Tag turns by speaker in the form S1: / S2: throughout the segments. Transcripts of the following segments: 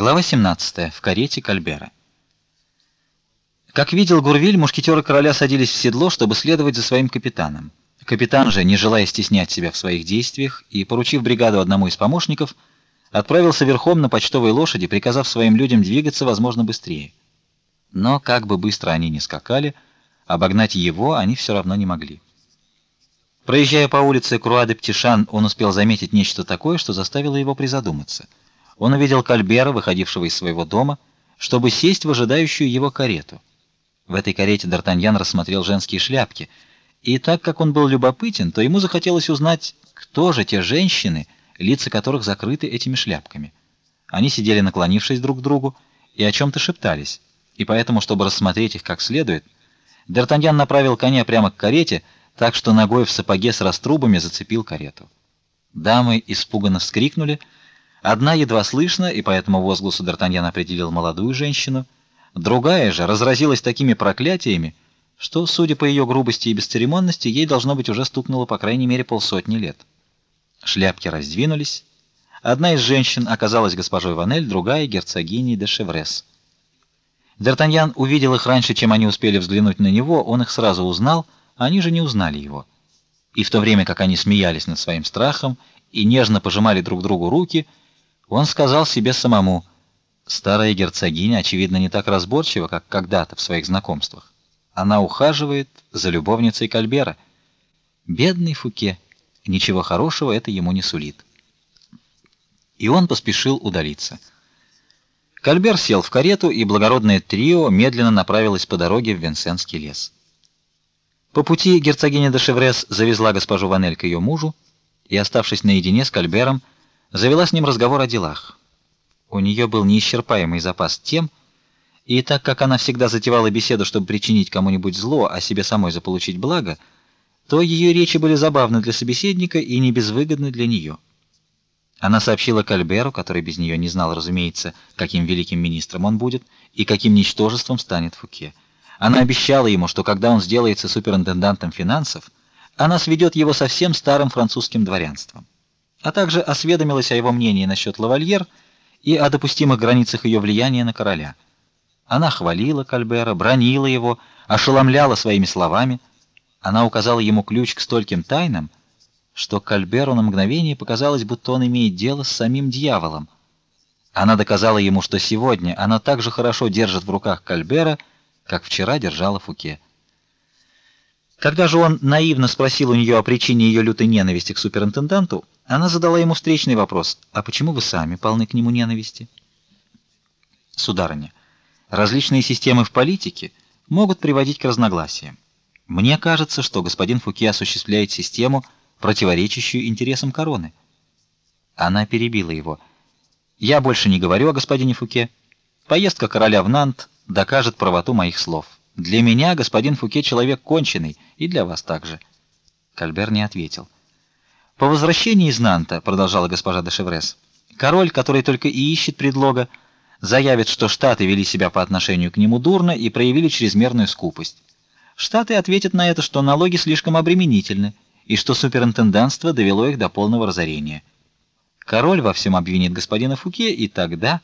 S1: Глава 17. В карете Кальбера. Как видел Гурвиль, мушкетеры короля садились в седло, чтобы следовать за своим капитаном. Капитан же, не желая стеснять себя в своих действиях и поручив бригаду одному из помощников, отправился верхом на почтовой лошади, приказав своим людям двигаться, возможно, быстрее. Но как бы быстро они ни скакали, обогнать его они все равно не могли. Проезжая по улице Круа-де-Птишан, он успел заметить нечто такое, что заставило его призадуматься — он увидел Кальбера, выходившего из своего дома, чтобы сесть в ожидающую его карету. В этой карете Д'Артаньян рассмотрел женские шляпки, и так как он был любопытен, то ему захотелось узнать, кто же те женщины, лица которых закрыты этими шляпками. Они сидели наклонившись друг к другу и о чем то шептались, и поэтому, чтобы рассмотреть их как следует, Д'Артаньян направил коня прямо к карете, так что ногой в сапоге с раструбами зацепил карету. Дамы испуганно вскрикнули, Одна едва слышно, и поэтому возгласу Д'Артаньян определил молодую женщину, другая же разразилась такими проклятиями, что, судя по ее грубости и бесцеремонности, ей должно быть уже стукнуло по крайней мере полсотни лет. Шляпки раздвинулись. Одна из женщин оказалась госпожой Ванель, другая герцогиней де Шеврес. Д'Артаньян увидел их раньше, чем они успели взглянуть на него, он их сразу узнал, а они же не узнали его. И в то время, как они смеялись над своим страхом и нежно пожимали друг другу руки, он сказал себе самому: старая герцогиня очевидно не так разборчива, как когда-то в своих знакомствах. Она ухаживает за любовницей Кальбера. Бедный Фуке, ничего хорошего это ему не сулит. И он поспешил удалиться. Кальбер сел в карету, и благородное трио медленно направилось по дороге в Венсенский лес. По пути герцогиня де Шеврес завезла госпожу Ванель к ее мужу, и оставшись наедине с Кальбером, завела с ним разговор о делах. У нее был неисчерпаемый запас тем, и так как она всегда затевала беседу, чтобы причинить кому-нибудь зло, а себе самой заполучить благо, то ее речи были забавны для собеседника и не безвыгодны для нее. Она сообщила Кальберу, который без нее не знал, разумеется, каким великим министром он будет и каким ничтожеством станет Фуке. Она обещала ему, что когда он сделается суперинтендантом финансов, она сведет его со всем старым французским дворянством а также осведомилась о его мнении насчет лавальер и о допустимых границах ее влияния на короля. Она хвалила Кальбера, бронила его, ошеломляла своими словами. Она указала ему ключ к стольким тайнам, что Кальберу на мгновение показалось, будто он имеет дело с самим дьяволом. Она доказала ему, что сегодня она так же хорошо держит в руках Кальбера, как вчера держала Фуке. Когда же он наивно спросил у нее о причине ее лютой ненависти к суперинтенданту, она задала ему встречный вопрос: "А почему вы сами полны к нему ненависти?" Сударыня, различные системы в политике могут приводить к разногласиям. Мне кажется, что господин Фуке осуществляет систему, противоречащую интересам короны. Она перебила его. Я больше не говорю о господине Фуке. Поездка короля в Нант докажет правоту моих слов. Для меня господин Фуке человек конченый, и для вас также. Кальбер не ответил. По возвращении из Нанта, продолжала госпожа де Шеврес, король, который только и ищет предлога, заявит, что штаты вели себя по отношению к нему дурно и проявили чрезмерную скупость. Штаты ответят на это, что налоги слишком обременительны и что суперинтендантство довело их до полного разорения. Король во всем обвинит господина Фуке, и тогда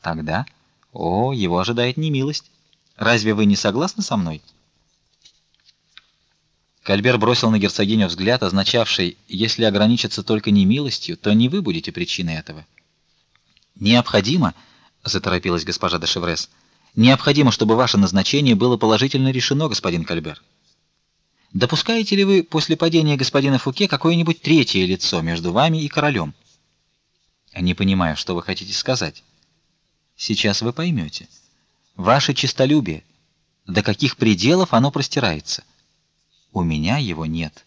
S1: тогда о, его ожидает немилость. Разве вы не согласны со мной? Кальбер бросил на герцогиню взгляд, означавший: если ограничиться только немилостью, то не вы будете причиной этого. Необходимо, заторопилась госпожа де Шеврес. Необходимо, чтобы ваше назначение было положительно решено, господин Кальбер. Допускаете ли вы после падения господина Фуке какое-нибудь третье лицо между вами и королем? Не понимаю, что вы хотите сказать. Сейчас вы поймете ваше честолюбие, до каких пределов оно простирается. У меня его нет.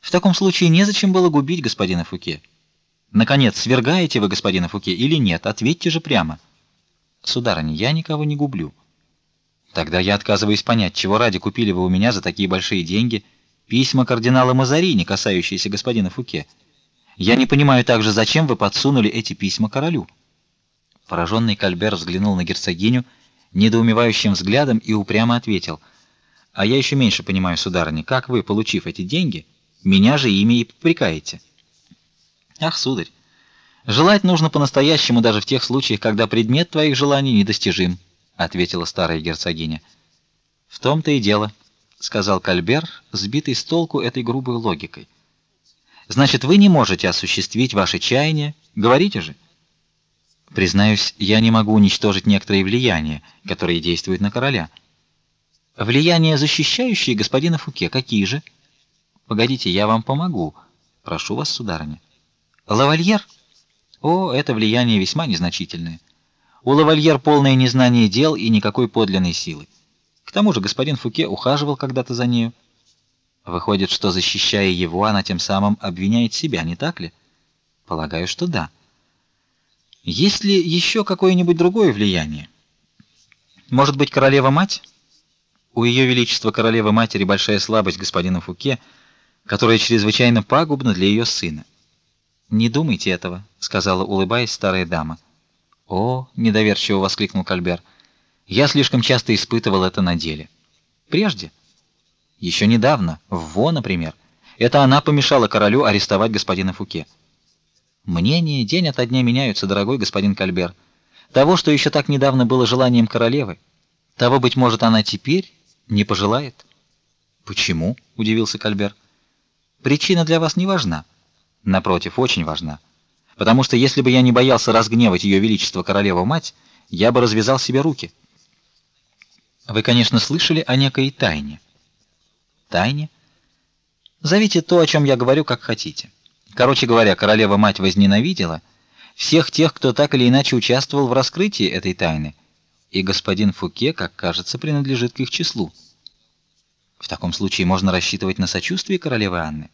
S1: В таком случае незачем было губить господина Фуке. Наконец, свергаете вы господина Фуке или нет? Ответьте же прямо. Сударыня, я никого не гублю. Тогда я отказываюсь понять, чего ради купили вы у меня за такие большие деньги письма кардинала Мазарини, касающиеся господина Фуке. Я не понимаю также, зачем вы подсунули эти письма королю. Пораженный Кальбер взглянул на герцогиню недоумевающим взглядом и упрямо ответил: "А я еще меньше понимаю, сударыня, как вы, получив эти деньги, меня же ими и попрекаете?" "Ах, сударь, Желать нужно по-настоящему даже в тех случаях, когда предмет твоих желаний недостижим, ответила старая герцогиня. В том-то и дело, сказал Кальбер, сбитый с толку этой грубой логикой. Значит, вы не можете осуществить ваши чаяния, говорите же. Признаюсь, я не могу уничтожить некоторые влияния, которые действуют на короля. Влияния, защищающие господина Фуке, какие же? Погодите, я вам помогу. Прошу вас, сударыня. Лавальер? О, это влияние весьма незначительное. У Лавальер полное незнание дел и никакой подлинной силы. К тому же господин Фуке ухаживал когда-то за нею. Выходит, что защищая его, она тем самым обвиняет себя, не так ли? Полагаю, что да. Есть ли еще какое-нибудь другое влияние? Может быть, королева мать? У ее величества королевы матери большая слабость господина Фуке, которая чрезвычайно пагубна для ее сына. Не думайте этого, сказала, улыбаясь старая дама. О, недоверчиво воскликнул Кальбер. Я слишком часто испытывал это на деле. Прежде еще недавно, в Во, например, это она помешала королю арестовать господина Фуке. Мнения день ото дня меняются, дорогой господин Кальбер. Того, что еще так недавно было желанием королевы, того быть может она теперь не пожелает. Почему? удивился Кальбер. Причина для вас не важна. Напротив, очень важна. Потому что если бы я не боялся разгневать ее величество королеву мать, я бы развязал себе руки. Вы, конечно, слышали о некой тайне тайне. Зовите то, о чем я говорю, как хотите. Короче говоря, королева мать возненавидела всех тех, кто так или иначе участвовал в раскрытии этой тайны, и господин Фуке, как кажется, принадлежит к их числу. В таком случае можно рассчитывать на сочувствие королевы Анны.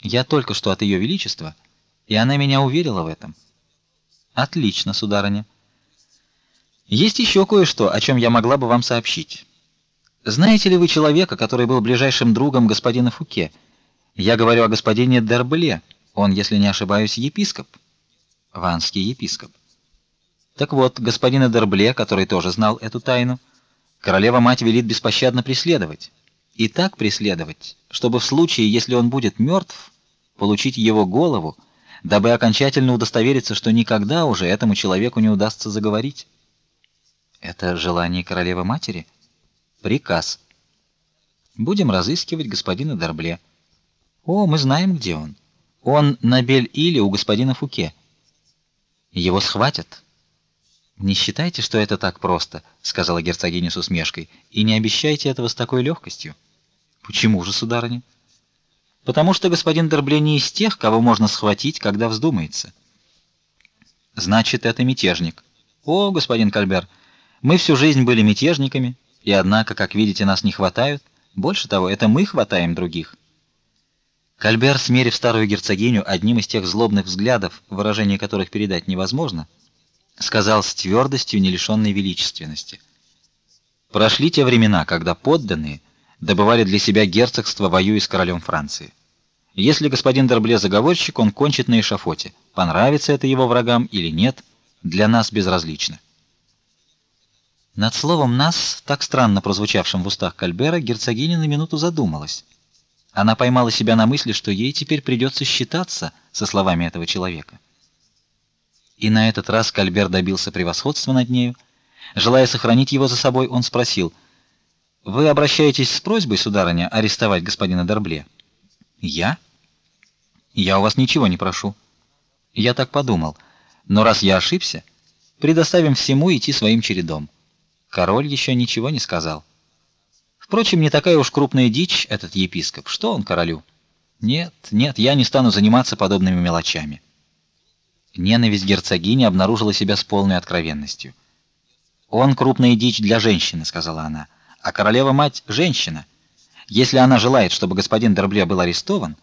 S1: Я только что от ее величества, и она меня уверила в этом. Отлично, сударыня. Есть еще кое-что, о чем я могла бы вам сообщить. Знаете ли вы человека, который был ближайшим другом господина Фуке? Я говорю о господине Дербле. Он, если не ошибаюсь, епископ. Ванский епископ. Так вот, господина Дербле, который тоже знал эту тайну, королева мать велит беспощадно преследовать. И так преследовать, чтобы в случае, если он будет мертв, получить его голову, дабы окончательно удостовериться, что никогда уже этому человеку не удастся заговорить. Это желание королевы матери? Приказ. Будем разыскивать господина Дорбле. О, мы знаем, где он. Он на Бель-Иле у господина Фуке. Его схватят. Не считайте, что это так просто, сказала герцогиня с усмешкой, и не обещайте этого с такой легкостью. Почему же, сударыня? Потому что господин Дорбле не из тех, кого можно схватить, когда вздумается. Значит, это мятежник. О, господин Кальбер, мы всю жизнь были мятежниками и однако, как видите, нас не хватают. Больше того, это мы хватаем других. Кальбер, смерив старую герцогиню одним из тех злобных взглядов, выражение которых передать невозможно, сказал с твердостью, не лишенной величественности: "Прошли те времена, когда подданные добывали для себя герцогство, воюя с королем Франции. Если господин Дербле заговорщик, он кончит на эшафоте. Понравится это его врагам или нет, для нас безразлично". Над словом нас, так странно прозвучавшим в устах Кальбера, герцогиня на минуту задумалась. Она поймала себя на мысли, что ей теперь придется считаться со словами этого человека. И на этот раз Кальбер добился превосходства над нею. Желая сохранить его за собой, он спросил: "Вы обращаетесь с просьбой, сударыня, арестовать господина Дорбле?" "Я? Я у вас ничего не прошу. Я так подумал. Но раз я ошибся, предоставим всему идти своим чередом. Король еще ничего не сказал. Впрочем, не такая уж крупная дичь этот епископ. Что он королю? Нет, нет, я не стану заниматься подобными мелочами. Ненависть герцогини обнаружила себя с полной откровенностью. Он крупная дичь для женщины, сказала она. А королева мать женщина. Если она желает, чтобы господин Дербле был арестован,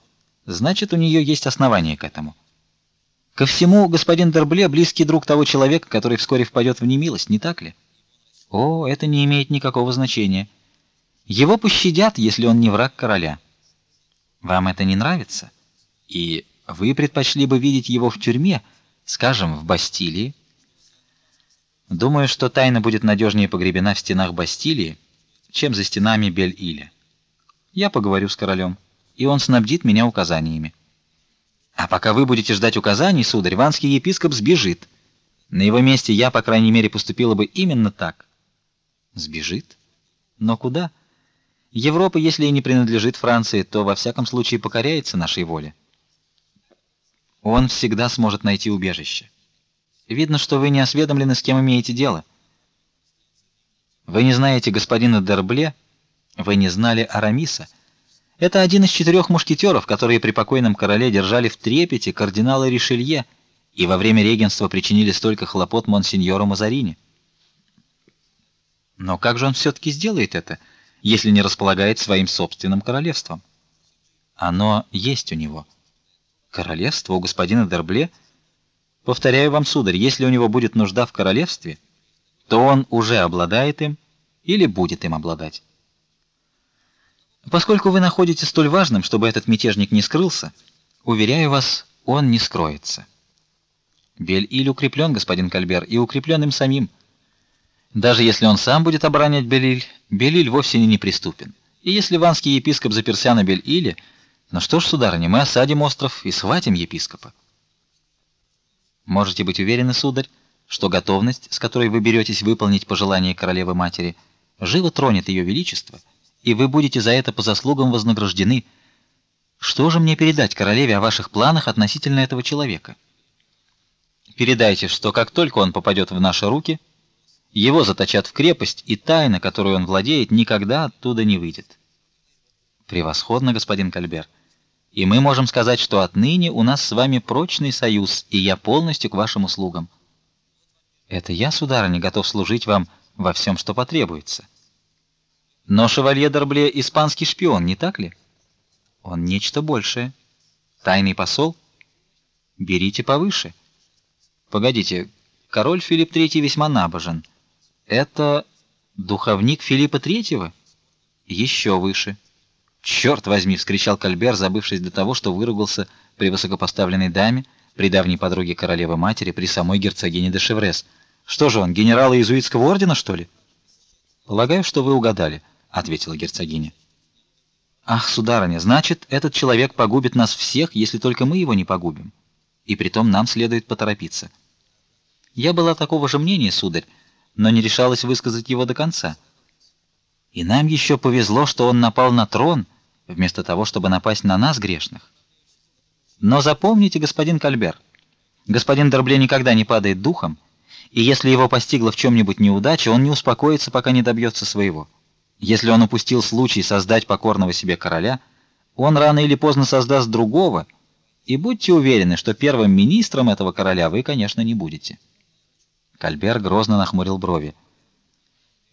S1: значит, у нее есть основания к этому. Ко всему, господин Дербле близкий друг того человека, который вскоре впадет в немилость, не так ли? О, это не имеет никакого значения. Его пощадят, если он не враг короля. Вам это не нравится? И вы предпочли бы видеть его в тюрьме, скажем, в Бастилии? Думаю, что тайна будет надежнее погребена в стенах Бастилии, чем за стенами Бель-Иля. Я поговорю с королем, и он снабдит меня указаниями. А пока вы будете ждать указаний, сударь, ванский епископ сбежит. На его месте я, по крайней мере, поступила бы именно так. Сбежит? Но куда? Европа, если и не принадлежит Франции, то во всяком случае покоряется нашей воле. Он всегда сможет найти убежище. Видно, что вы не осведомлены, с кем имеете дело. Вы не знаете господина Дербле, вы не знали Арамиса. Это один из четырех мушкетеров, которые при покойном короле держали в трепете кардинала Ришелье и во время регенства причинили столько хлопот монсеньору Мазарини. Но как же он все таки сделает это, если не располагает своим собственным королевством? Оно есть у него. Королевство у господина Дербле? Повторяю вам, сударь, если у него будет нужда в королевстве, то он уже обладает им или будет им обладать. Поскольку вы находите столь важным, чтобы этот мятежник не скрылся, уверяю вас, он не скроется. Бель-Иль укреплен, господин Кальбер, и укреплен им самим. Даже если он сам будет оборонять Бель-Иль, Бель-Иль вовсе не неприступен. И если ванский епископ заперся на Бель-Иле, ну что ж, сударыня, мы осадим остров и схватим епископа. Можете быть уверены, сударь, что готовность, с которой вы беретесь выполнить пожелание королевы матери, живо тронет ее величество и вы будете за это по заслугам вознаграждены. Что же мне передать королеве о ваших планах относительно этого человека? Передайте, что как только он попадет в наши руки, его заточат в крепость, и тайна, которую он владеет, никогда оттуда не выйдет. Превосходно, господин Кальбер. И мы можем сказать, что отныне у нас с вами прочный союз, и я полностью к вашим услугам. Это я, сударыня, готов служить вам во всем, что потребуется. Но шевалье Д'Арбле испанский шпион, не так ли? Он нечто большее. Тайный посол? Берите повыше. Погодите, король Филипп III весьма набожен. Это духовник Филиппа III? Еще выше. «Черт возьми, вскричал Кальбер, забывшись до того, что выругался при высокопоставленной даме, при давней подруге королевы матери, при самой герцогине де Шеврес. Что же он, генерал иезуитского ордена, что ли? Полагаю, что вы угадали ответила герцогиня. Ах, сударыня, значит, этот человек погубит нас всех, если только мы его не погубим. И притом нам следует поторопиться. Я была такого же мнения, сударь, но не решалась высказать его до конца. И нам еще повезло, что он напал на трон, вместо того, чтобы напасть на нас грешных. Но запомните, господин Кальбер, господин Д'Арбле никогда не падает духом, и если его постигла в чем нибудь неудача, он не успокоится, пока не добьется своего. Если он упустил случай создать покорного себе короля, он рано или поздно создаст другого, и будьте уверены, что первым министром этого короля вы, конечно, не будете. Кальбер грозно нахмурил брови.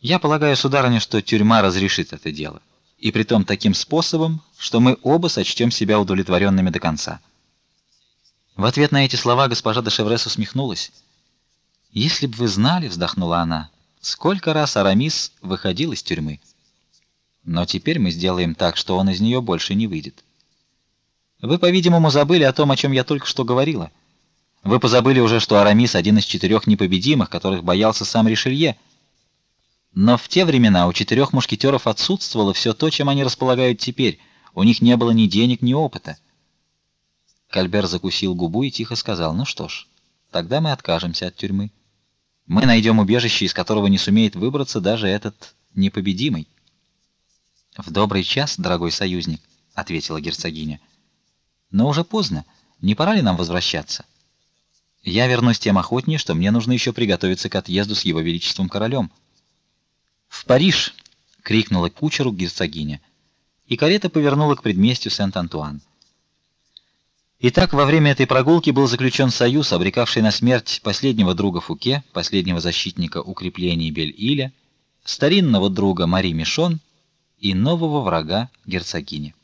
S1: Я полагаю, сударыня, что тюрьма разрешит это дело, и притом таким способом, что мы оба сочтем себя удовлетворенными до конца. В ответ на эти слова госпожа де Шеврес усмехнулась. Если бы вы знали, вздохнула она, сколько раз Арамис выходил из тюрьмы. Но теперь мы сделаем так, что он из нее больше не выйдет. Вы, по-видимому, забыли о том, о чем я только что говорила. Вы позабыли уже, что Арамис один из четырех непобедимых, которых боялся сам Ришелье. Но в те времена у четырех мушкетеров отсутствовало все то, чем они располагают теперь. У них не было ни денег, ни опыта. Кальбер закусил губу и тихо сказал: "Ну что ж, тогда мы откажемся от тюрьмы. Мы найдем убежище, из которого не сумеет выбраться даже этот непобедимый". В добрый час, дорогой союзник, ответила герцогиня. Но уже поздно. Не пора ли нам возвращаться? Я вернусь тем охотнее, что мне нужно еще приготовиться к отъезду с его величеством королем. В Париж, крикнула кучеру герцогиня, и карета повернула к предместью Сент-Антуан. Итак, во время этой прогулки был заключен союз, обрекавший на смерть последнего друга Фуке, последнего защитника укреплений Бель-Иля, старинного друга Мари Мишон и нового врага герцогини.